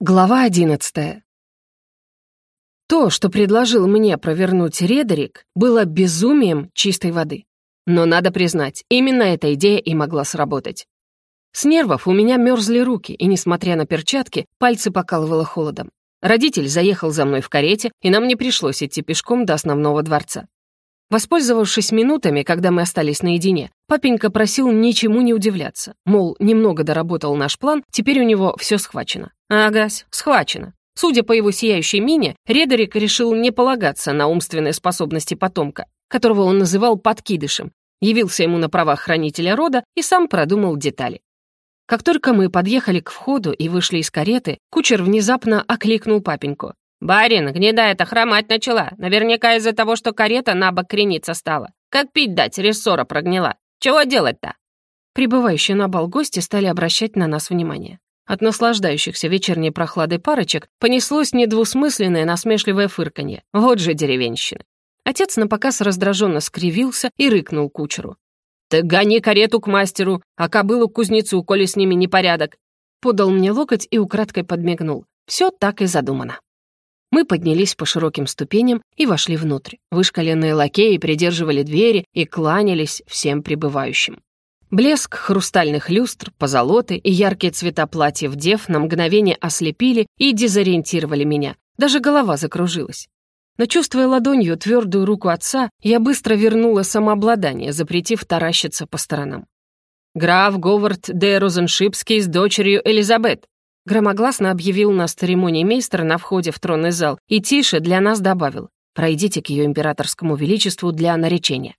Глава одиннадцатая. То, что предложил мне провернуть Редерик, было безумием чистой воды. Но надо признать, именно эта идея и могла сработать. С нервов у меня мерзли руки, и, несмотря на перчатки, пальцы покалывало холодом. Родитель заехал за мной в карете, и нам не пришлось идти пешком до основного дворца. Воспользовавшись минутами, когда мы остались наедине, папенька просил ничему не удивляться. Мол, немного доработал наш план, теперь у него все схвачено. Агась, схвачено. Судя по его сияющей мине, Редерик решил не полагаться на умственные способности потомка, которого он называл подкидышем, явился ему на правах хранителя рода и сам продумал детали. Как только мы подъехали к входу и вышли из кареты, кучер внезапно окликнул папеньку. «Барин, гнедая-то хромать начала. Наверняка из-за того, что карета на бок крениться стала. Как пить дать, рессора прогнила. Чего делать-то?» Прибывающие на бал гости стали обращать на нас внимание. От наслаждающихся вечерней прохладой парочек понеслось недвусмысленное насмешливое фырканье. Вот же деревенщины. Отец напоказ раздраженно скривился и рыкнул кучеру. «Ты гони карету к мастеру, а кобылу к кузнецу, коли с ними непорядок!» Подал мне локоть и украдкой подмигнул. Все так и задумано. Мы поднялись по широким ступеням и вошли внутрь. Вышкаленные лакеи придерживали двери и кланялись всем прибывающим. Блеск хрустальных люстр, позолоты и яркие цвета платьев дев на мгновение ослепили и дезориентировали меня. Даже голова закружилась. Но чувствуя ладонью твердую руку отца, я быстро вернула самообладание, запретив таращиться по сторонам. «Граф Говард де Розеншипский с дочерью Элизабет», Громогласно объявил нас церемонии мейстер на входе в тронный зал и тише для нас добавил «Пройдите к ее императорскому величеству для наречения».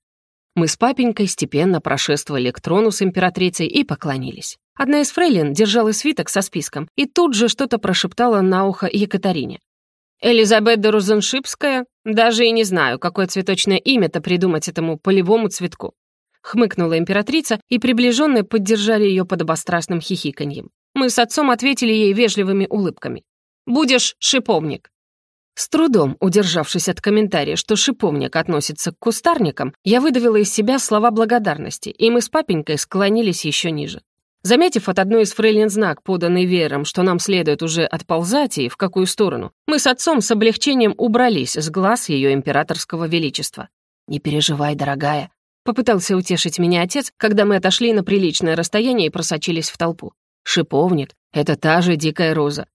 Мы с папенькой степенно прошествовали к трону с императрицей и поклонились. Одна из фрейлин держала свиток со списком и тут же что-то прошептала на ухо Екатерине. «Элизабет де Розеншипская? Даже и не знаю, какое цветочное имя-то придумать этому полевому цветку». Хмыкнула императрица, и приближенные поддержали ее подобострастным хихиканьем. Мы с отцом ответили ей вежливыми улыбками. «Будешь шиповник». С трудом, удержавшись от комментария, что шиповник относится к кустарникам, я выдавила из себя слова благодарности, и мы с папенькой склонились еще ниже. Заметив от одной из фрейлин знак, поданный веером, что нам следует уже отползать и в какую сторону, мы с отцом с облегчением убрались с глаз ее императорского величества. «Не переживай, дорогая», — попытался утешить меня отец, когда мы отошли на приличное расстояние и просочились в толпу. Шиповник — это та же дикая роза.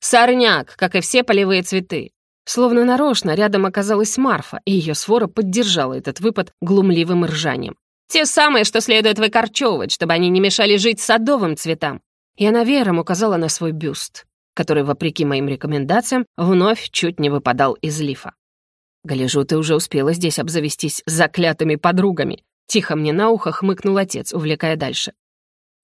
Сорняк, как и все полевые цветы. Словно нарочно рядом оказалась Марфа, и ее свора поддержала этот выпад глумливым ржанием. Те самые, что следует выкорчевывать, чтобы они не мешали жить садовым цветам. И она веером указала на свой бюст, который, вопреки моим рекомендациям, вновь чуть не выпадал из лифа. «Гляжу, ты уже успела здесь обзавестись заклятыми подругами», Тихо мне на ухо хмыкнул отец, увлекая дальше.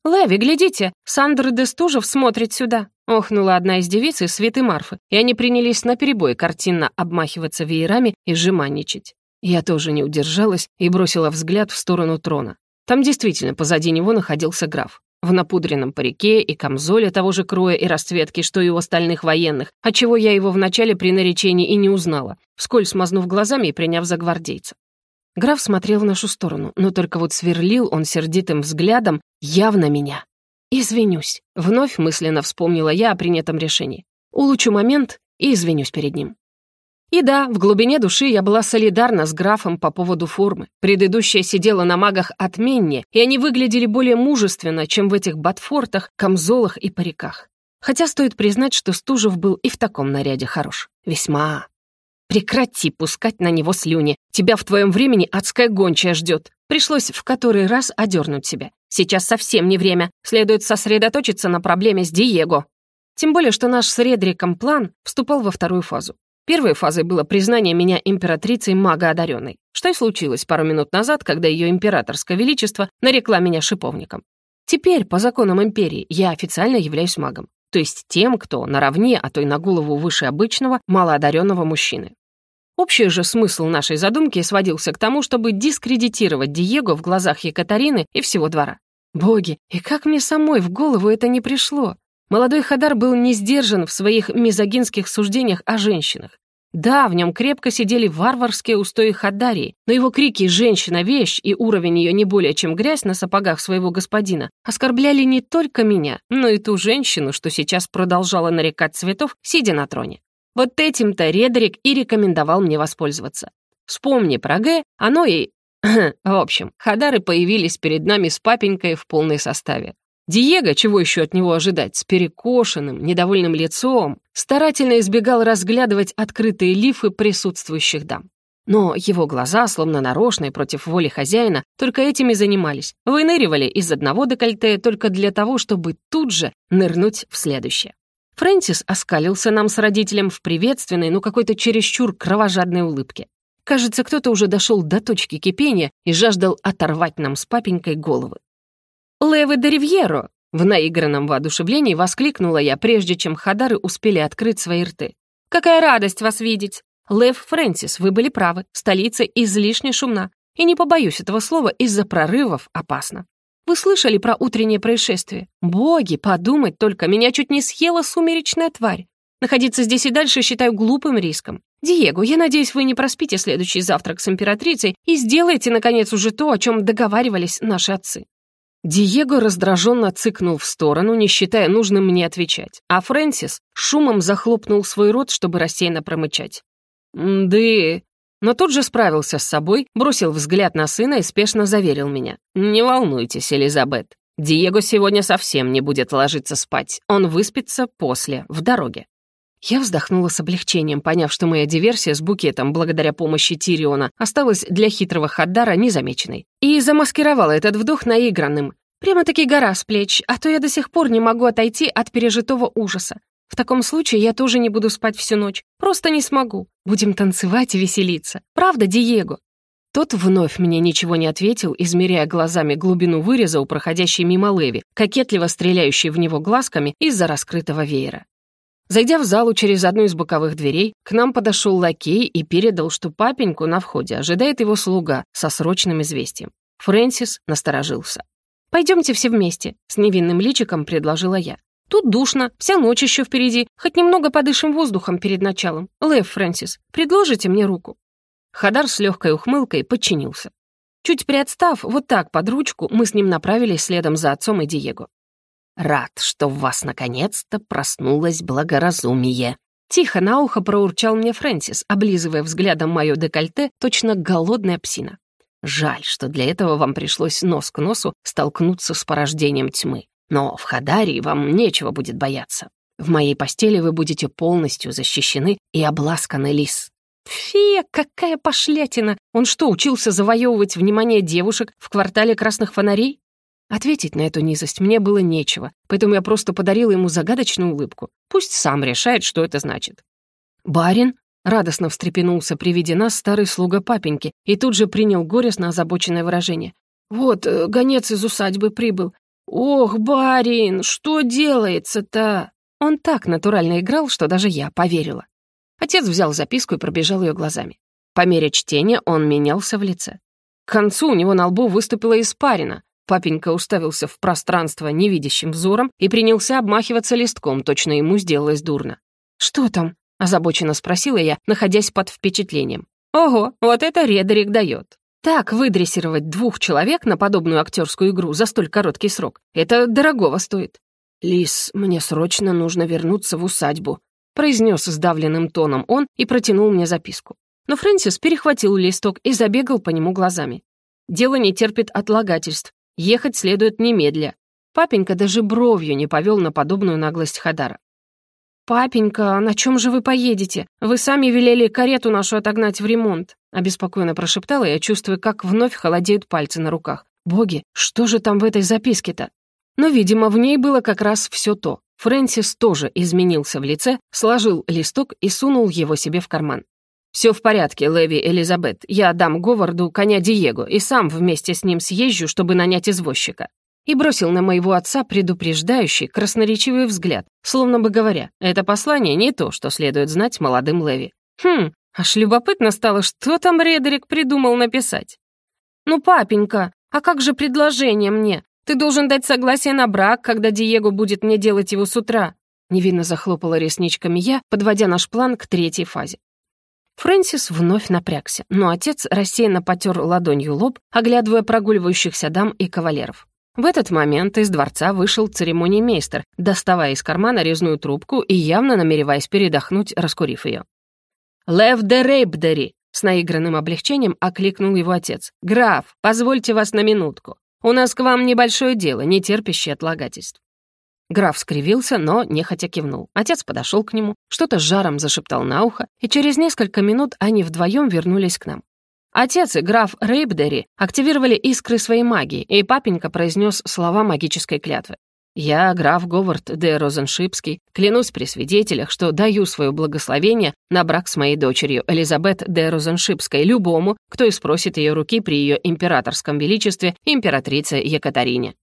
«Леви, глядите, Сандр Дестужев смотрит сюда!» Охнула одна из девиц из святы Марфы, и они принялись наперебой картинно обмахиваться веерами и жеманничать. Я тоже не удержалась и бросила взгляд в сторону трона. Там действительно позади него находился граф. В напудренном парике и камзоле того же кроя и расцветки, что и у остальных военных, отчего я его вначале при наречении и не узнала, вскользь смазнув глазами и приняв за гвардейца. Граф смотрел в нашу сторону, но только вот сверлил он сердитым взглядом явно меня. «Извинюсь», — вновь мысленно вспомнила я о принятом решении. Улучшу момент и извинюсь перед ним. И да, в глубине души я была солидарна с графом по поводу формы. Предыдущая сидела на магах отменнее, и они выглядели более мужественно, чем в этих ботфортах, камзолах и париках. Хотя стоит признать, что Стужев был и в таком наряде хорош. Весьма. Прекрати пускать на него слюни. Тебя в твоем времени адская гончая ждет. Пришлось в который раз одернуть себя. Сейчас совсем не время. Следует сосредоточиться на проблеме с Диего. Тем более, что наш с Редриком план вступал во вторую фазу. Первой фазой было признание меня императрицей мага одаренной, что и случилось пару минут назад, когда ее императорское величество нарекла меня шиповником. Теперь, по законам империи, я официально являюсь магом, то есть тем, кто наравне, а то и на голову выше обычного, малоодаренного мужчины. Общий же смысл нашей задумки сводился к тому, чтобы дискредитировать Диего в глазах Екатерины и всего двора. Боги, и как мне самой в голову это не пришло? Молодой Хадар был не сдержан в своих мизогинских суждениях о женщинах. Да, в нем крепко сидели варварские устои Хадарии, но его крики «женщина-вещь» и уровень ее не более чем грязь на сапогах своего господина оскорбляли не только меня, но и ту женщину, что сейчас продолжала нарекать цветов, сидя на троне. Вот этим-то Редерик и рекомендовал мне воспользоваться. Вспомни про Г, оно и... в общем, Хадары появились перед нами с папенькой в полной составе. Диего, чего еще от него ожидать, с перекошенным, недовольным лицом, старательно избегал разглядывать открытые лифы присутствующих дам. Но его глаза, словно нарочные против воли хозяина, только этими занимались. Выныривали из одного декольте только для того, чтобы тут же нырнуть в следующее. Фрэнсис оскалился нам с родителем в приветственной, но какой-то чересчур кровожадной улыбке. Кажется, кто-то уже дошел до точки кипения и жаждал оторвать нам с папенькой головы. «Левы де Ривьеро!» В наигранном воодушевлении воскликнула я, прежде чем Хадары успели открыть свои рты. «Какая радость вас видеть! Лев Фрэнсис, вы были правы, столица излишне шумна. И не побоюсь этого слова, из-за прорывов опасно. Вы слышали про утреннее происшествие? Боги, подумать только, меня чуть не съела сумеречная тварь. Находиться здесь и дальше считаю глупым риском. Диего, я надеюсь, вы не проспите следующий завтрак с императрицей и сделаете, наконец, уже то, о чем договаривались наши отцы. Диего раздраженно цыкнул в сторону, не считая нужным мне отвечать, а Фрэнсис шумом захлопнул свой рот, чтобы рассеянно промычать. «Да...» Но тут же справился с собой, бросил взгляд на сына и спешно заверил меня. «Не волнуйтесь, Элизабет. Диего сегодня совсем не будет ложиться спать. Он выспится после, в дороге». Я вздохнула с облегчением, поняв, что моя диверсия с букетом, благодаря помощи Тириона, осталась для хитрого Хаддара незамеченной. И замаскировала этот вдох наигранным. Прямо-таки гора с плеч, а то я до сих пор не могу отойти от пережитого ужаса. В таком случае я тоже не буду спать всю ночь. Просто не смогу. Будем танцевать и веселиться. Правда, Диего?» Тот вновь мне ничего не ответил, измеряя глазами глубину выреза у проходящей мимо Леви, кокетливо стреляющей в него глазками из-за раскрытого веера. Зайдя в залу через одну из боковых дверей, к нам подошел лакей и передал, что папеньку на входе ожидает его слуга со срочным известием. Фрэнсис насторожился. «Пойдемте все вместе», — с невинным личиком предложила я. «Тут душно, вся ночь еще впереди, хоть немного подышим воздухом перед началом. Лев Фрэнсис, предложите мне руку». Хадар с легкой ухмылкой подчинился. Чуть приотстав, вот так под ручку, мы с ним направились следом за отцом и Диего. Рад, что в вас наконец-то проснулось благоразумие». Тихо на ухо проурчал мне Фрэнсис, облизывая взглядом мое декольте, точно голодная псина. «Жаль, что для этого вам пришлось нос к носу столкнуться с порождением тьмы. Но в Хадарии вам нечего будет бояться. В моей постели вы будете полностью защищены и обласканы лис». «Фе, какая пошлятина! Он что, учился завоевывать внимание девушек в квартале красных фонарей?» Ответить на эту низость мне было нечего, поэтому я просто подарила ему загадочную улыбку. Пусть сам решает, что это значит. «Барин?» — радостно встрепенулся при виде нас старый слуга папеньки и тут же принял горестно озабоченное выражение. «Вот, э, гонец из усадьбы прибыл. Ох, барин, что делается-то?» Он так натурально играл, что даже я поверила. Отец взял записку и пробежал ее глазами. По мере чтения он менялся в лице. К концу у него на лбу выступила испарина, Папенька уставился в пространство невидящим взором и принялся обмахиваться листком, точно ему сделалось дурно. «Что там?» — озабоченно спросила я, находясь под впечатлением. «Ого, вот это Редерик дает. Так выдрессировать двух человек на подобную актерскую игру за столь короткий срок — это дорогого стоит». «Лис, мне срочно нужно вернуться в усадьбу», — произнес сдавленным тоном он и протянул мне записку. Но Фрэнсис перехватил листок и забегал по нему глазами. Дело не терпит отлагательств, Ехать следует немедля. Папенька даже бровью не повел на подобную наглость Хадара. «Папенька, на чем же вы поедете? Вы сами велели карету нашу отогнать в ремонт», обеспокоенно прошептала я, чувствуя, как вновь холодеют пальцы на руках. «Боги, что же там в этой записке-то?» Но, видимо, в ней было как раз все то. Фрэнсис тоже изменился в лице, сложил листок и сунул его себе в карман. «Все в порядке, Леви Элизабет. Я дам Говарду коня Диего и сам вместе с ним съезжу, чтобы нанять извозчика». И бросил на моего отца предупреждающий, красноречивый взгляд, словно бы говоря, это послание не то, что следует знать молодым Леви. Хм, аж любопытно стало, что там Редерик придумал написать. «Ну, папенька, а как же предложение мне? Ты должен дать согласие на брак, когда Диего будет мне делать его с утра». Невинно захлопала ресничками я, подводя наш план к третьей фазе. Фрэнсис вновь напрягся, но отец рассеянно потер ладонью лоб, оглядывая прогуливающихся дам и кавалеров. В этот момент из дворца вышел церемониймейстер, доставая из кармана резную трубку и явно намереваясь передохнуть, раскурив ее. «Лев де Рейбдери!» — с наигранным облегчением окликнул его отец. «Граф, позвольте вас на минутку. У нас к вам небольшое дело, не терпящее отлагательств». Граф скривился, но нехотя кивнул. Отец подошел к нему, что-то с жаром зашептал на ухо, и через несколько минут они вдвоем вернулись к нам. Отец и граф Рейбдери активировали искры своей магии, и папенька произнес слова магической клятвы. «Я, граф Говард де Розеншипский, клянусь при свидетелях, что даю свое благословение на брак с моей дочерью Элизабет де Розеншипской любому, кто и спросит ее руки при ее императорском величестве императрице Екатерине».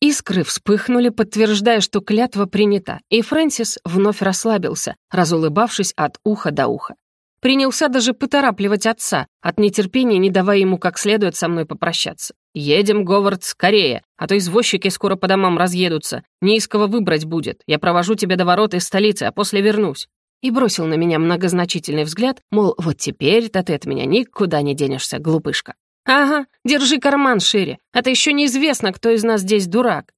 Искры вспыхнули, подтверждая, что клятва принята, и Фрэнсис вновь расслабился, разулыбавшись от уха до уха. Принялся даже поторапливать отца, от нетерпения не давая ему как следует со мной попрощаться. «Едем, Говард, скорее, а то извозчики скоро по домам разъедутся. Не из кого выбрать будет. Я провожу тебя до ворот из столицы, а после вернусь». И бросил на меня многозначительный взгляд, мол, вот теперь-то ты от меня никуда не денешься, глупышка. «Ага, держи карман шире, а то еще неизвестно, кто из нас здесь дурак.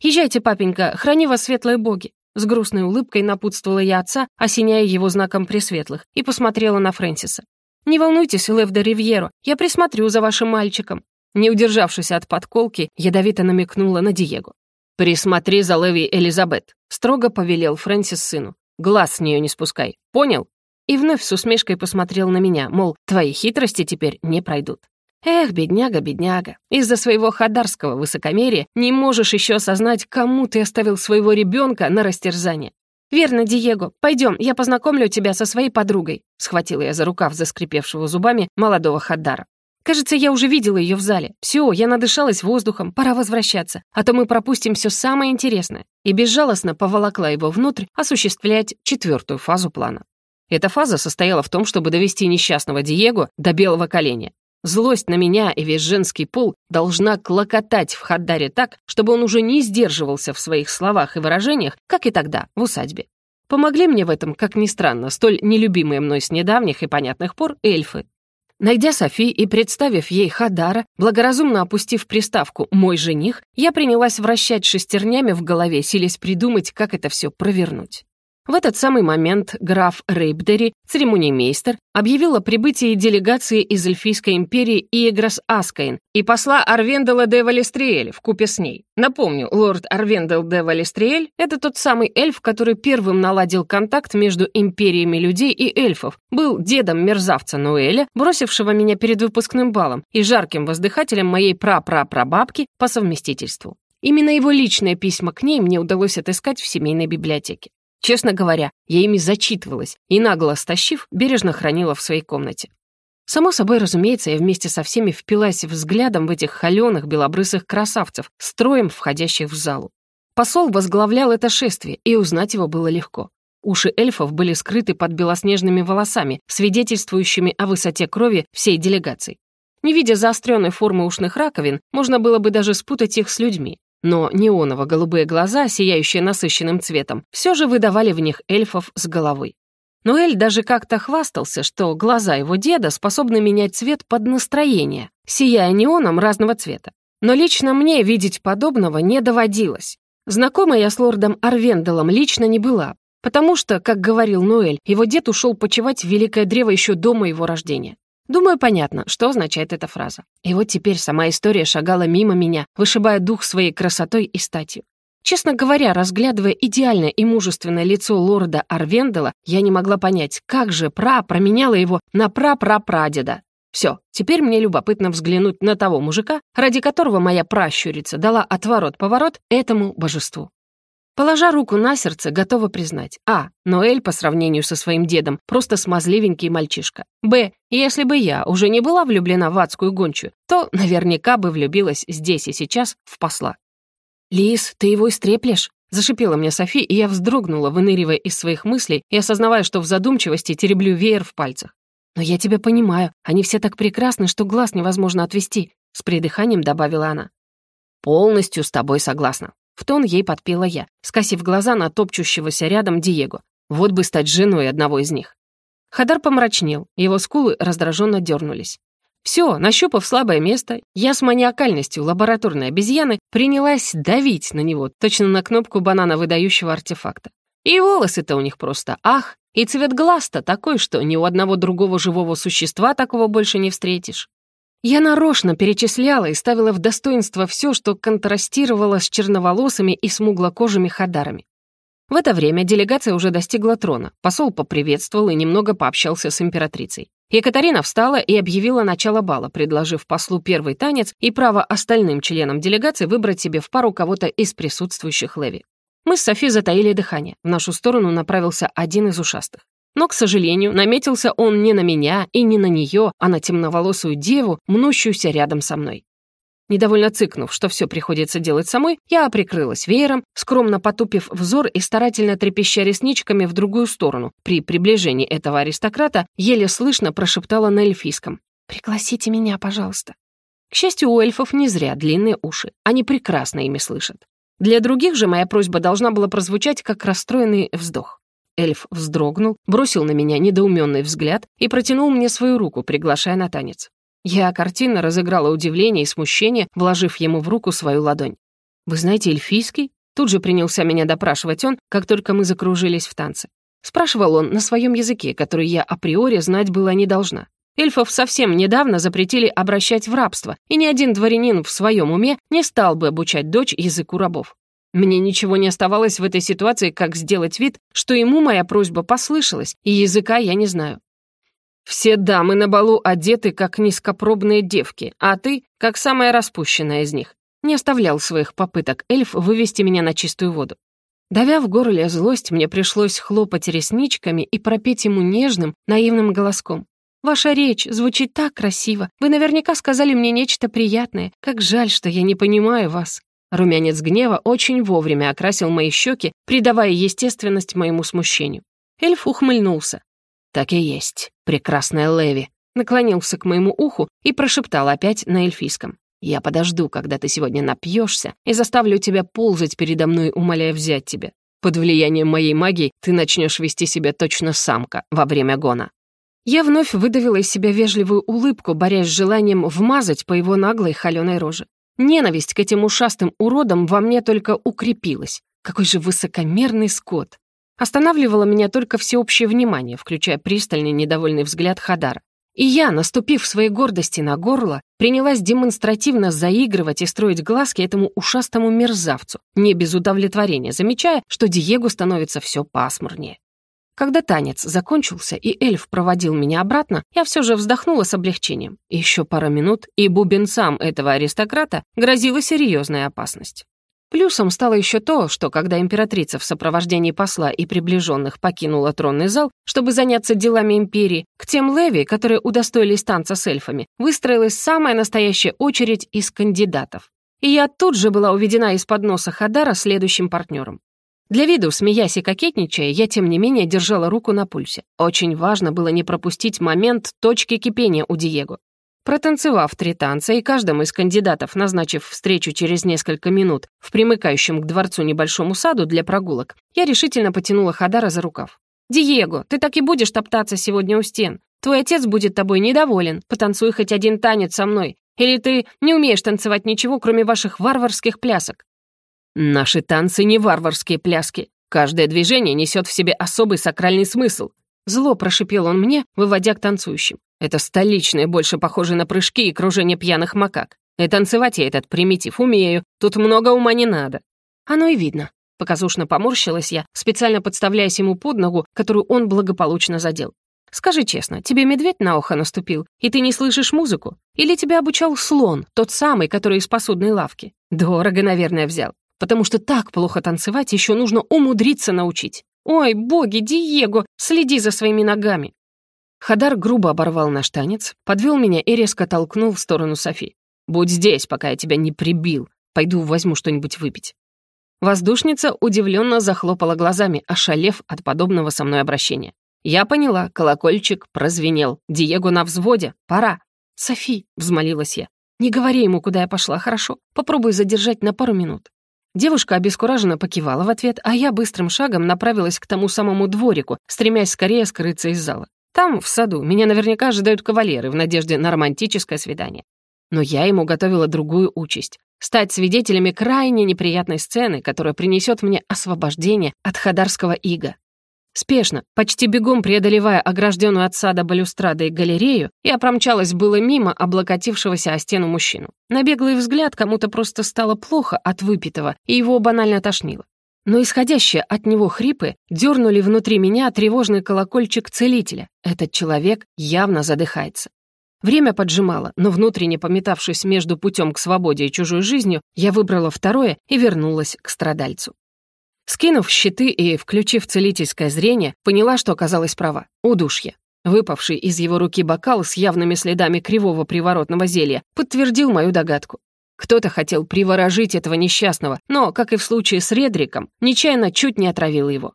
Езжайте, папенька, храни вас светлые боги». С грустной улыбкой напутствовала я отца, осеняя его знаком пресветлых, и посмотрела на Фрэнсиса. «Не волнуйтесь, Лев де Ривьеро, я присмотрю за вашим мальчиком». Не удержавшись от подколки, ядовито намекнула на Диего. «Присмотри за Леви Элизабет», — строго повелел Фрэнсис сыну. «Глаз с нее не спускай, понял?» И вновь с усмешкой посмотрел на меня, мол, твои хитрости теперь не пройдут. Эх, бедняга, бедняга, из-за своего хадарского высокомерия не можешь еще осознать, кому ты оставил своего ребенка на растерзание. «Верно, Диего. Пойдем, я познакомлю тебя со своей подругой», схватила я за рукав заскрипевшего зубами молодого Хаддара. «Кажется, я уже видела ее в зале. Все, я надышалась воздухом, пора возвращаться, а то мы пропустим все самое интересное». И безжалостно поволокла его внутрь осуществлять четвертую фазу плана. Эта фаза состояла в том, чтобы довести несчастного Диего до белого коленя. Злость на меня и весь женский пол должна клокотать в Хаддаре так, чтобы он уже не сдерживался в своих словах и выражениях, как и тогда, в усадьбе. Помогли мне в этом, как ни странно, столь нелюбимые мной с недавних и понятных пор эльфы. Найдя Софи и представив ей Хадара, благоразумно опустив приставку «мой жених», я принялась вращать шестернями в голове, силясь придумать, как это все провернуть. В этот самый момент граф Рейбдери, церемониймейстер, объявил о прибытии делегации из Эльфийской империи Иеграс Аскайн и посла Арвендела де Валестриэль в купе с ней. Напомню, лорд Арвендел де Валестриэль — это тот самый эльф, который первым наладил контакт между империями людей и эльфов, был дедом мерзавца Ноэля, бросившего меня перед выпускным балом, и жарким воздыхателем моей пра-пра-прабабки по совместительству. Именно его личные письма к ней мне удалось отыскать в семейной библиотеке. Честно говоря, я ими зачитывалась и, нагло стащив, бережно хранила в своей комнате. Само собой, разумеется, я вместе со всеми впилась взглядом в этих холеных белобрысых красавцев, строем входящих в залу. Посол возглавлял это шествие, и узнать его было легко. Уши эльфов были скрыты под белоснежными волосами, свидетельствующими о высоте крови всей делегации. Не видя заостренной формы ушных раковин, можно было бы даже спутать их с людьми, но неоново-голубые глаза, сияющие насыщенным цветом, все же выдавали в них эльфов с головой. Ноэль даже как-то хвастался, что глаза его деда способны менять цвет под настроение, сияя неоном разного цвета. Но лично мне видеть подобного не доводилось. Знакома я с лордом Арвенделом лично не была, потому что, как говорил Ноэль, его дед ушел почивать в Великое Древо еще до моего рождения. Думаю, понятно, что означает эта фраза. И вот теперь сама история шагала мимо меня, вышибая дух своей красотой и статью. Честно говоря, разглядывая идеальное и мужественное лицо лорда Арвендела, я не могла понять, как же пра променяла его на пра-пра-прадеда. Все, теперь мне любопытно взглянуть на того мужика, ради которого моя пращурица дала отворот-поворот этому божеству. Положа руку на сердце, готова признать. А. Ноэль по сравнению со своим дедом просто смазливенький мальчишка. Б. Если бы я уже не была влюблена в адскую гончую, то наверняка бы влюбилась здесь и сейчас в посла. «Лис, ты его истреплешь?» Зашипела мне Софи, и я вздрогнула, выныривая из своих мыслей и осознавая, что в задумчивости тереблю веер в пальцах. «Но я тебя понимаю, они все так прекрасны, что глаз невозможно отвести», с придыханием добавила она. «Полностью с тобой согласна», в тон ей подпела я, скосив глаза на топчущегося рядом Диего. Вот бы стать женой одного из них. Хадар помрачнел, его скулы раздраженно дернулись. Все, нащупав слабое место, я с маниакальностью лабораторной обезьяны принялась давить на него, точно на кнопку банана выдающего артефакта. И волосы-то у них просто ах, и цвет глаз-то такой, что ни у одного другого живого существа такого больше не встретишь. Я нарочно перечисляла и ставила в достоинство все, что контрастировало с черноволосыми и смуглокожими хадарами. В это время делегация уже достигла трона. Посол поприветствовал и немного пообщался с императрицей. Екатерина встала и объявила начало бала, предложив послу первый танец и право остальным членам делегации выбрать себе в пару кого-то из присутствующих Леви. Мы с Софи затаили дыхание. В нашу сторону направился один из ушастых. Но, к сожалению, наметился он не на меня и не на нее, а на темноволосую деву, мнущуюся рядом со мной. Недовольно цыкнув, что все приходится делать самой, я прикрылась веером, скромно потупив взор и старательно трепеща ресничками в другую сторону. При приближении этого аристократа еле слышно прошептала на эльфийском. «Пригласите меня, пожалуйста». К счастью, у эльфов не зря длинные уши. Они прекрасно ими слышат. Для других же моя просьба должна была прозвучать как расстроенный вздох. Эльф вздрогнул, бросил на меня недоуменный взгляд и протянул мне свою руку, приглашая на танец. Я картинно разыграла удивление и смущение, вложив ему в руку свою ладонь. «Вы знаете эльфийский?» Тут же принялся меня допрашивать он, как только мы закружились в танце. Спрашивал он на своем языке, который я априори знать была не должна. Эльфов совсем недавно запретили обращать в рабство, и ни один дворянин в своем уме не стал бы обучать дочь языку рабов. Мне ничего не оставалось в этой ситуации, как сделать вид, что ему моя просьба послышалась, и языка я не знаю. Все дамы на балу одеты, как низкопробные девки, а ты, как самая распущенная из них. Не оставлял своих попыток эльф вывести меня на чистую воду. Давя в горле злость, мне пришлось хлопать ресничками и пропеть ему нежным, наивным голоском. «Ваша речь звучит так красиво. Вы наверняка сказали мне нечто приятное. Как жаль, что я не понимаю вас». Румянец гнева очень вовремя окрасил мои щеки, придавая естественность моему смущению. Эльф ухмыльнулся. «Так и есть, прекрасная Леви», наклонился к моему уху и прошептал опять на эльфийском. «Я подожду, когда ты сегодня напьешься, и заставлю тебя ползать передо мной, умоляя взять тебя. Под влиянием моей магии ты начнешь вести себя точно самка во время гона». Я вновь выдавила из себя вежливую улыбку, борясь с желанием вмазать по его наглой холеной роже. Ненависть к этим ушастым уродам во мне только укрепилась. Какой же высокомерный скот. Останавливало меня только всеобщее внимание, включая пристальный недовольный взгляд Хадара. И я, наступив своей гордости на горло, принялась демонстративно заигрывать и строить глазки этому ушастому мерзавцу, не без удовлетворения, замечая, что Диего становится все пасмурнее. Когда танец закончился и эльф проводил меня обратно, я все же вздохнула с облегчением. Еще пара минут, и бубенцам этого аристократа грозила серьезная опасность. Плюсом стало еще то, что когда императрица в сопровождении посла и приближенных покинула тронный зал, чтобы заняться делами империи, к тем леви, которые удостоились танца с эльфами, выстроилась самая настоящая очередь из кандидатов. И я тут же была уведена из-под носа Хадара следующим партнером. Для виду, смеясь и кокетничая, я, тем не менее, держала руку на пульсе. Очень важно было не пропустить момент точки кипения у Диего. Протанцевав три танца и каждому из кандидатов назначив встречу через несколько минут в примыкающем к дворцу небольшому саду для прогулок, я решительно потянула Хадара за рукав. «Диего, ты так и будешь топтаться сегодня у стен. Твой отец будет тобой недоволен. Потанцуй хоть один танец со мной. Или ты не умеешь танцевать ничего, кроме ваших варварских плясок?» Наши танцы не варварские пляски. Каждое движение несет в себе особый сакральный смысл. Зло прошипел он мне, выводя к танцующим. Это столичное, больше похоже на прыжки и кружение пьяных макак. И танцевать я этот примитив умею, тут много ума не надо. Оно и видно. Показушно поморщилась я, специально подставляясь ему под ногу, которую он благополучно задел. «Скажи честно, тебе медведь на ухо наступил, и ты не слышишь музыку? Или тебя обучал слон, тот самый, который из посудной лавки? Дорого, наверное, взял потому что так плохо танцевать еще нужно умудриться научить. Ой, боги, Диего, следи за своими ногами. Хадар грубо оборвал наш танец, подвел меня и резко толкнул в сторону Софи. «Будь здесь, пока я тебя не прибил. Пойду возьму что-нибудь выпить». Воздушница удивленно захлопала глазами, ошалев от подобного со мной обращения. Я поняла, колокольчик прозвенел. Диего на взводе, пора. «Софи», — взмолилась я, — «не говори ему, куда я пошла, хорошо? Попробуй задержать на пару минут». Девушка обескураженно покивала в ответ, а я быстрым шагом направилась к тому самому дворику, стремясь скорее скрыться из зала. Там, в саду, меня наверняка ожидают кавалеры в надежде на романтическое свидание. Но я ему готовила другую участь — стать свидетелями крайне неприятной сцены, которая принесет мне освобождение от хадарского ига. Спешно, почти бегом преодолевая огражденную от сада балюстрадой галерею, я промчалась было мимо облокотившегося о стену мужчину. На беглый взгляд кому-то просто стало плохо от выпитого, и его банально тошнило. Но исходящие от него хрипы дернули внутри меня тревожный колокольчик целителя. Этот человек явно задыхается. Время поджимало, но внутренне пометавшись между путем к свободе и чужой жизнью, я выбрала второе и вернулась к страдальцу. Скинув щиты и включив целительское зрение, поняла, что оказалась права. Удушье. Выпавший из его руки бокал с явными следами кривого приворотного зелья подтвердил мою догадку. Кто-то хотел приворожить этого несчастного, но, как и в случае с Редриком, нечаянно чуть не отравил его.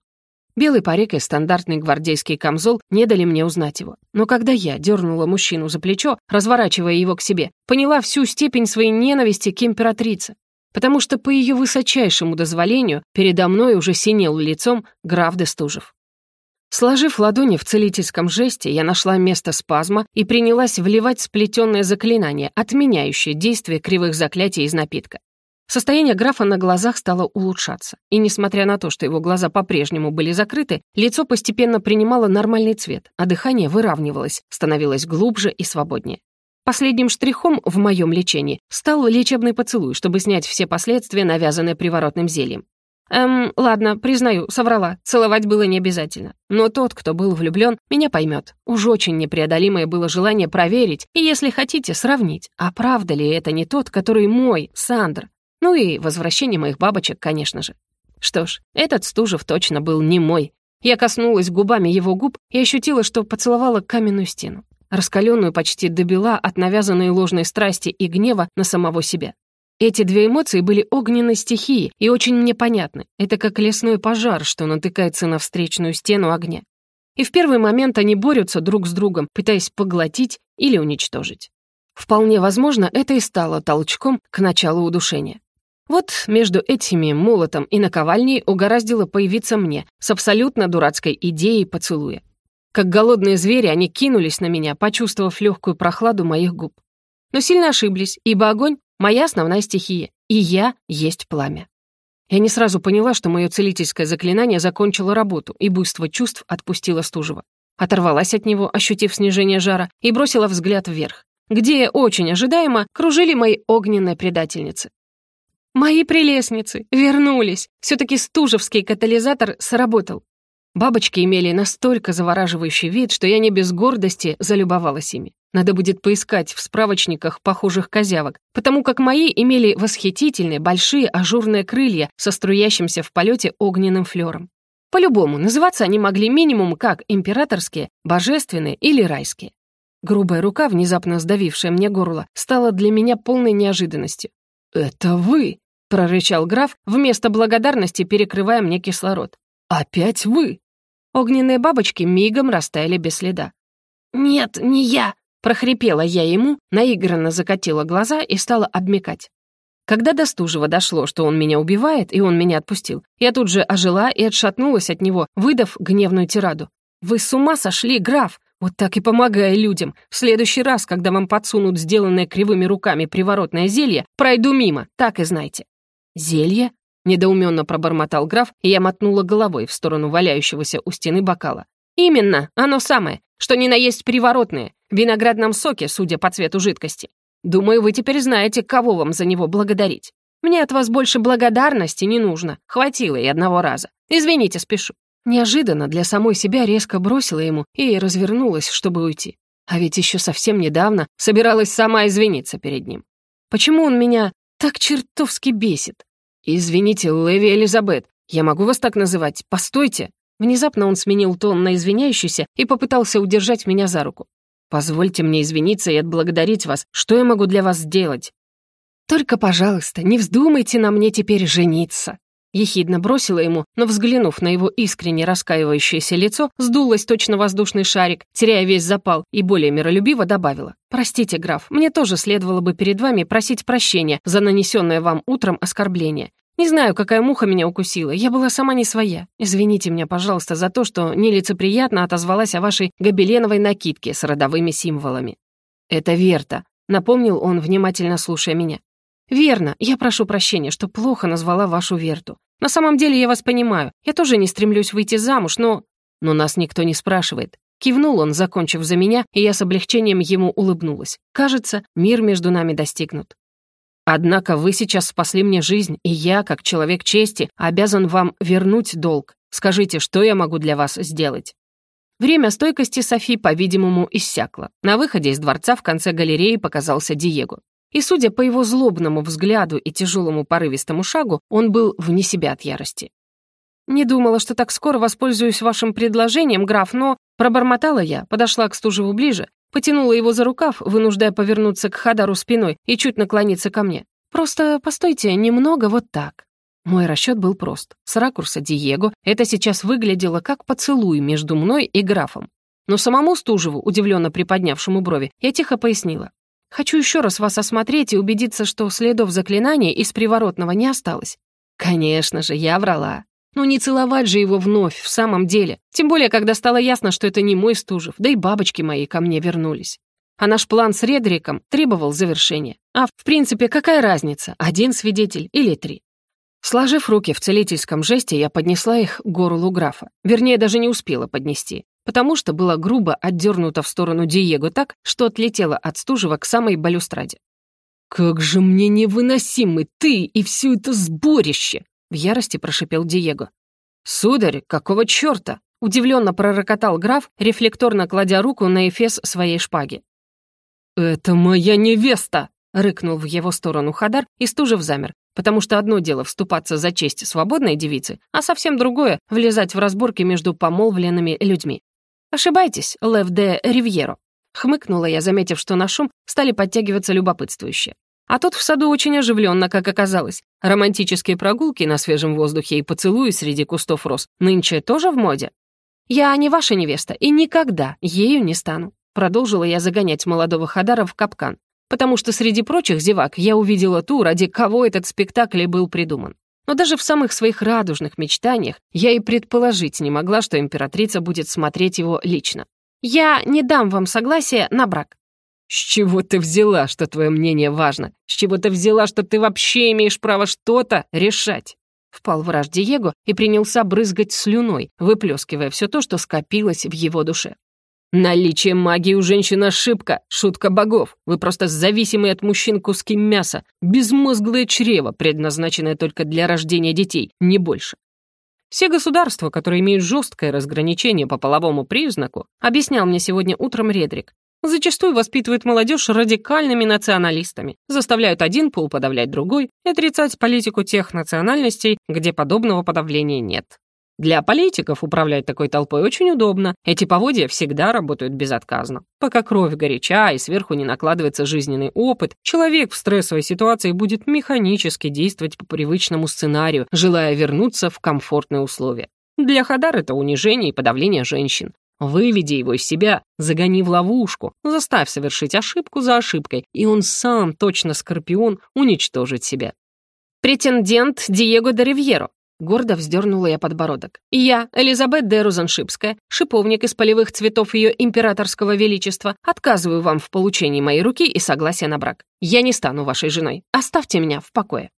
Белый парик и стандартный гвардейский камзол не дали мне узнать его. Но когда я дернула мужчину за плечо, разворачивая его к себе, поняла всю степень своей ненависти к императрице потому что по ее высочайшему дозволению передо мной уже синел лицом граф Дестужев. Сложив ладони в целительском жесте, я нашла место спазма и принялась вливать сплетенное заклинание, отменяющее действие кривых заклятий из напитка. Состояние графа на глазах стало улучшаться, и несмотря на то, что его глаза по-прежнему были закрыты, лицо постепенно принимало нормальный цвет, а дыхание выравнивалось, становилось глубже и свободнее. Последним штрихом в моем лечении стал лечебный поцелуй, чтобы снять все последствия, навязанные приворотным зельем. Эм, ладно, признаю, соврала. Целовать было не обязательно. Но тот, кто был влюблен, меня поймет. Уж очень непреодолимое было желание проверить и, если хотите, сравнить, а правда ли это не тот, который мой, Сандр. Ну и возвращение моих бабочек, конечно же. Что ж, этот Стужев точно был не мой. Я коснулась губами его губ и ощутила, что поцеловала каменную стену раскаленную почти до бела от навязанной ложной страсти и гнева на самого себя. Эти две эмоции были огненной стихии и очень мне понятны. Это как лесной пожар, что натыкается на встречную стену огня. И в первый момент они борются друг с другом, пытаясь поглотить или уничтожить. Вполне возможно, это и стало толчком к началу удушения. Вот между этими молотом и наковальней угораздило появиться мне с абсолютно дурацкой идеей поцелуя. Как голодные звери, они кинулись на меня, почувствовав легкую прохладу моих губ. Но сильно ошиблись, ибо огонь — моя основная стихия, и я есть пламя. Я не сразу поняла, что мое целительское заклинание закончило работу, и буйство чувств отпустило Стужева. Оторвалась от него, ощутив снижение жара, и бросила взгляд вверх, где, очень ожидаемо, кружили мои огненные предательницы. Мои прелестницы вернулись. все таки стужевский катализатор сработал. Бабочки имели настолько завораживающий вид, что я не без гордости залюбовалась ими. Надо будет поискать в справочниках похожих козявок, потому как мои имели восхитительные большие ажурные крылья со струящимся в полете огненным флером. По-любому, называться они могли минимум как императорские, божественные или райские. Грубая рука, внезапно сдавившая мне горло, стала для меня полной неожиданностью. «Это вы!» — прорычал граф, вместо благодарности перекрывая мне кислород. «Опять вы?» Огненные бабочки мигом растаяли без следа. «Нет, не я!» — прохрипела я ему, наигранно закатила глаза и стала обмекать. Когда до Стужева дошло, что он меня убивает, и он меня отпустил, я тут же ожила и отшатнулась от него, выдав гневную тираду. «Вы с ума сошли, граф! Вот так и помогая людям. В следующий раз, когда вам подсунут сделанное кривыми руками приворотное зелье, пройду мимо, так и знайте». «Зелье?» Недоуменно пробормотал граф, и я мотнула головой в сторону валяющегося у стены бокала. «Именно, оно самое, что ни на есть приворотное, в виноградном соке, судя по цвету жидкости. Думаю, вы теперь знаете, кого вам за него благодарить. Мне от вас больше благодарности не нужно, хватило и одного раза. Извините, спешу». Неожиданно для самой себя резко бросила ему и развернулась, чтобы уйти. А ведь еще совсем недавно собиралась сама извиниться перед ним. Почему он меня так чертовски бесит? «Извините, Леви Элизабет, я могу вас так называть? Постойте!» Внезапно он сменил тон на извиняющийся и попытался удержать меня за руку. «Позвольте мне извиниться и отблагодарить вас. Что я могу для вас сделать?» «Только, пожалуйста, не вздумайте на мне теперь жениться!» Ехидно бросила ему, но, взглянув на его искренне раскаивающееся лицо, сдулась точно воздушный шарик, теряя весь запал, и более миролюбиво добавила. «Простите, граф, мне тоже следовало бы перед вами просить прощения за нанесенное вам утром оскорбление. Не знаю, какая муха меня укусила. Я была сама не своя. Извините меня, пожалуйста, за то, что нелицеприятно отозвалась о вашей гобеленовой накидке с родовыми символами». «Это Верта», — напомнил он, внимательно слушая меня. «Верно. Я прошу прощения, что плохо назвала вашу Верту. На самом деле я вас понимаю. Я тоже не стремлюсь выйти замуж, но...» «Но нас никто не спрашивает». Кивнул он, закончив за меня, и я с облегчением ему улыбнулась. «Кажется, мир между нами достигнут». Однако вы сейчас спасли мне жизнь, и я, как человек чести, обязан вам вернуть долг. Скажите, что я могу для вас сделать?» Время стойкости Софи, по-видимому, иссякло. На выходе из дворца в конце галереи показался Диего. И, судя по его злобному взгляду и тяжелому порывистому шагу, он был вне себя от ярости. «Не думала, что так скоро воспользуюсь вашим предложением, граф, но...» Пробормотала я, подошла к Стужеву ближе Потянула его за рукав, вынуждая повернуться к Хадару спиной и чуть наклониться ко мне. «Просто постойте немного вот так». Мой расчет был прост. С ракурса Диего это сейчас выглядело как поцелуй между мной и графом. Но самому Стужеву, удивленно приподнявшему брови, я тихо пояснила. «Хочу еще раз вас осмотреть и убедиться, что следов заклинания из приворотного не осталось». Конечно же, я врала. Ну не целовать же его вновь, в самом деле. Тем более, когда стало ясно, что это не мой Стужев, да и бабочки мои ко мне вернулись. А наш план с Редриком требовал завершения. А, в принципе, какая разница, один свидетель или три? Сложив руки в целительском жесте, я поднесла их к горлу графа. Вернее, даже не успела поднести, потому что была грубо отдернута в сторону Диего так, что отлетела от Стужева к самой балюстраде. «Как же мне невыносимы ты и все это сборище!» В ярости прошипел Диего. «Сударь, какого чёрта?» Удивленно пророкотал граф, рефлекторно кладя руку на эфес своей шпаги. «Это моя невеста!» — рыкнул в его сторону Хадар и стужев замер, потому что одно дело вступаться за честь свободной девицы, а совсем другое — влезать в разборки между помолвленными людьми. «Ошибаетесь, Лев де Ривьеро», — хмыкнула я, заметив, что на шум стали подтягиваться любопытствующие. А тут в саду очень оживленно, как оказалось. Романтические прогулки на свежем воздухе и поцелуи среди кустов роз нынче тоже в моде. «Я не ваша невеста и никогда ею не стану», продолжила я загонять молодого Хадара в капкан, потому что среди прочих зевак я увидела ту, ради кого этот спектакль и был придуман. Но даже в самых своих радужных мечтаниях я и предположить не могла, что императрица будет смотреть его лично. «Я не дам вам согласия на брак», «С чего ты взяла, что твое мнение важно? С чего ты взяла, что ты вообще имеешь право что-то решать?» Впал в раж Диего и принялся брызгать слюной, выплескивая все то, что скопилось в его душе. «Наличие магии у женщин ошибка, шутка богов. Вы просто зависимые от мужчин куски мяса, безмозглое чрево, предназначенное только для рождения детей, не больше. Все государства, которые имеют жесткое разграничение по половому признаку, объяснял мне сегодня утром Редрик, Зачастую воспитывают молодежь радикальными националистами, заставляют один пол подавлять другой и отрицать политику тех национальностей, где подобного подавления нет. Для политиков управлять такой толпой очень удобно. Эти поводья всегда работают безотказно. Пока кровь горяча и сверху не накладывается жизненный опыт, человек в стрессовой ситуации будет механически действовать по привычному сценарию, желая вернуться в комфортные условия. Для Хадар это унижение и подавление женщин. Выведи его из себя, загони в ловушку, заставь совершить ошибку за ошибкой, и он сам, точно скорпион, уничтожит себя. «Претендент Диего де Ривьеро», — гордо вздернула я подбородок. «И я, Элизабет де Розеншипская, шиповник из полевых цветов ее императорского величества, отказываю вам в получении моей руки и согласия на брак. Я не стану вашей женой. Оставьте меня в покое».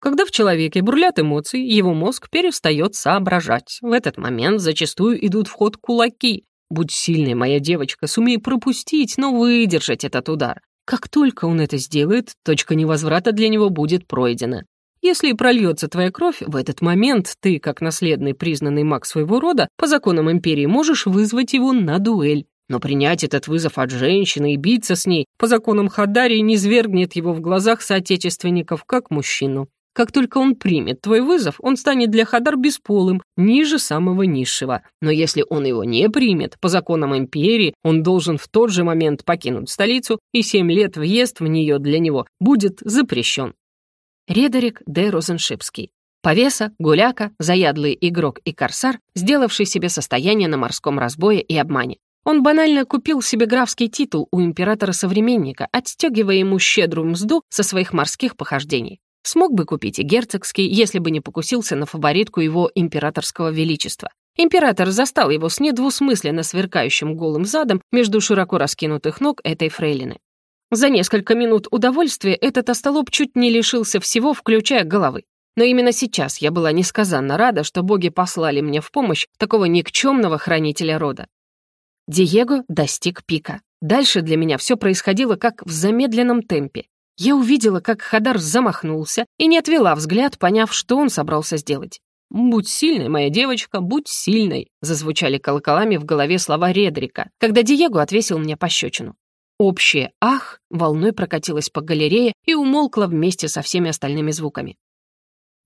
Когда в человеке бурлят эмоции, его мозг перестает соображать. В этот момент зачастую идут в ход кулаки. Будь сильной, моя девочка, сумей пропустить, но выдержать этот удар. Как только он это сделает, точка невозврата для него будет пройдена. Если прольется твоя кровь, в этот момент ты, как наследный признанный маг своего рода, по законам Империи можешь вызвать его на дуэль. Но принять этот вызов от женщины и биться с ней по законам Хадарии не свергнет его в глазах соотечественников как мужчину. Как только он примет твой вызов, он станет для Хадар бесполым, ниже самого низшего. Но если он его не примет, по законам Империи, он должен в тот же момент покинуть столицу, и семь лет въезд в нее для него будет запрещен. Редерик де Розеншипский. Повеса, гуляка, заядлый игрок и корсар, сделавший себе состояние на морском разбое и обмане. Он банально купил себе графский титул у императора-современника, отстегивая ему щедрую мзду со своих морских похождений. Смог бы купить и герцогский, если бы не покусился на фаворитку его императорского величества. Император застал его с недвусмысленно сверкающим голым задом между широко раскинутых ног этой фрейлины. За несколько минут удовольствия этот остолоп чуть не лишился всего, включая головы. Но именно сейчас я была несказанно рада, что боги послали мне в помощь такого никчемного хранителя рода. Диего достиг пика. Дальше для меня все происходило как в замедленном темпе. Я увидела, как Хадар замахнулся и не отвела взгляд, поняв, что он собрался сделать. «Будь сильной, моя девочка, будь сильной», зазвучали колоколами в голове слова Редрика, когда Диего отвесил мне пощечину. Общее «ах» волной прокатилось по галерее и умолкло вместе со всеми остальными звуками.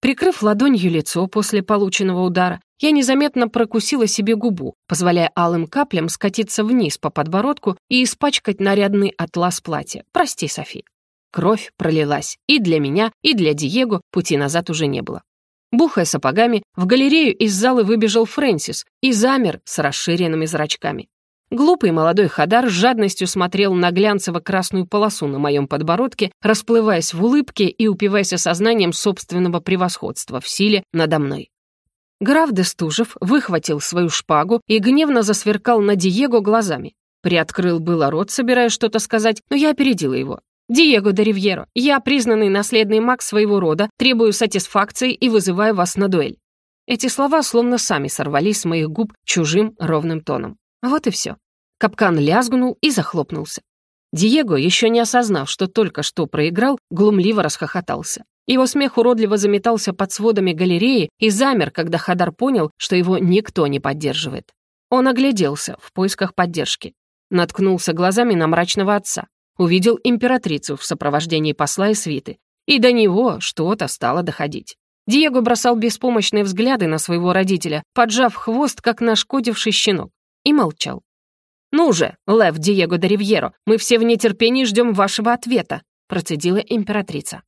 Прикрыв ладонью лицо после полученного удара, я незаметно прокусила себе губу, позволяя алым каплям скатиться вниз по подбородку и испачкать нарядный атлас платья. Прости, Софи. Кровь пролилась. И для меня, и для Диего пути назад уже не было. Бухая сапогами, в галерею из зала выбежал Фрэнсис и замер с расширенными зрачками. Глупый молодой Хадар с жадностью смотрел на глянцево-красную полосу на моем подбородке, расплываясь в улыбке и упиваясь осознанием собственного превосходства в силе надо мной. Граф Дестужев выхватил свою шпагу и гневно засверкал на Диего глазами. Приоткрыл было рот, собираясь что-то сказать, но я опередила его. «Диего де Ривьеро, я признанный наследный маг своего рода, требую сатисфакции и вызываю вас на дуэль». Эти слова словно сами сорвались с моих губ чужим ровным тоном. Вот и все. Капкан лязгнул и захлопнулся. Диего, еще не осознав, что только что проиграл, глумливо расхохотался. Его смех уродливо заметался под сводами галереи и замер, когда Хадар понял, что его никто не поддерживает. Он огляделся в поисках поддержки. Наткнулся глазами на мрачного отца увидел императрицу в сопровождении посла и свиты, и до него что-то стало доходить. Диего бросал беспомощные взгляды на своего родителя, поджав хвост, как нашкодивший щенок, и молчал. «Ну же, Лев Диего де Ривьеро, мы все в нетерпении ждем вашего ответа», процедила императрица.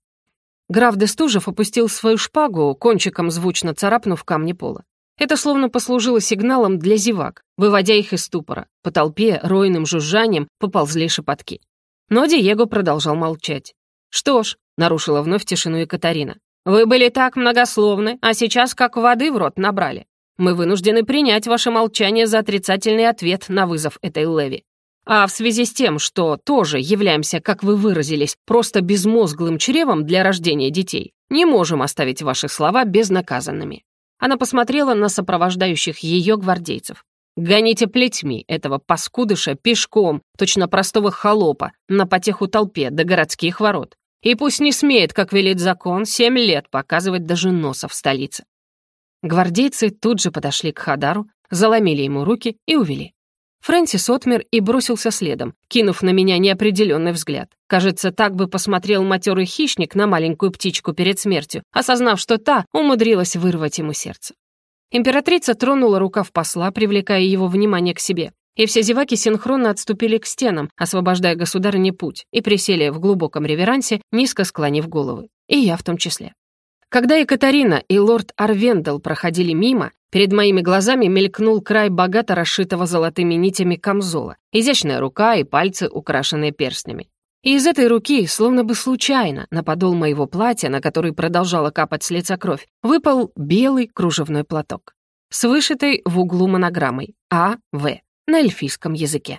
Граф де Стужев опустил свою шпагу, кончиком звучно царапнув камни пола. Это словно послужило сигналом для зевак, выводя их из ступора. По толпе ройным жужжанием поползли шепотки. Но Диего продолжал молчать. «Что ж», — нарушила вновь тишину Екатерина, «вы были так многословны, а сейчас как воды в рот набрали. Мы вынуждены принять ваше молчание за отрицательный ответ на вызов этой Леви. А в связи с тем, что тоже являемся, как вы выразились, просто безмозглым чревом для рождения детей, не можем оставить ваши слова безнаказанными». Она посмотрела на сопровождающих ее гвардейцев. Гоните плетьми этого паскудыша пешком, точно простого холопа, на потеху толпе до городских ворот. И пусть не смеет, как велит закон, семь лет показывать даже носа в столице. Гвардейцы тут же подошли к Хадару, заломили ему руки и увели. Фрэнсис отмер и бросился следом, кинув на меня неопределенный взгляд. Кажется, так бы посмотрел матерый хищник на маленькую птичку перед смертью, осознав, что та умудрилась вырвать ему сердце. Императрица тронула рукав посла, привлекая его внимание к себе. И все зеваки синхронно отступили к стенам, освобождая государыне путь, и присели в глубоком реверансе, низко склонив головы. И я в том числе. Когда Екатерина и лорд Арвендел проходили мимо, перед моими глазами мелькнул край богато расшитого золотыми нитями камзола, изящная рука и пальцы, украшенные перстнями. И из этой руки, словно бы случайно, на подол моего платья, на который продолжала капать с лица кровь, выпал белый кружевной платок с вышитой в углу монограммой А.В. на эльфийском языке.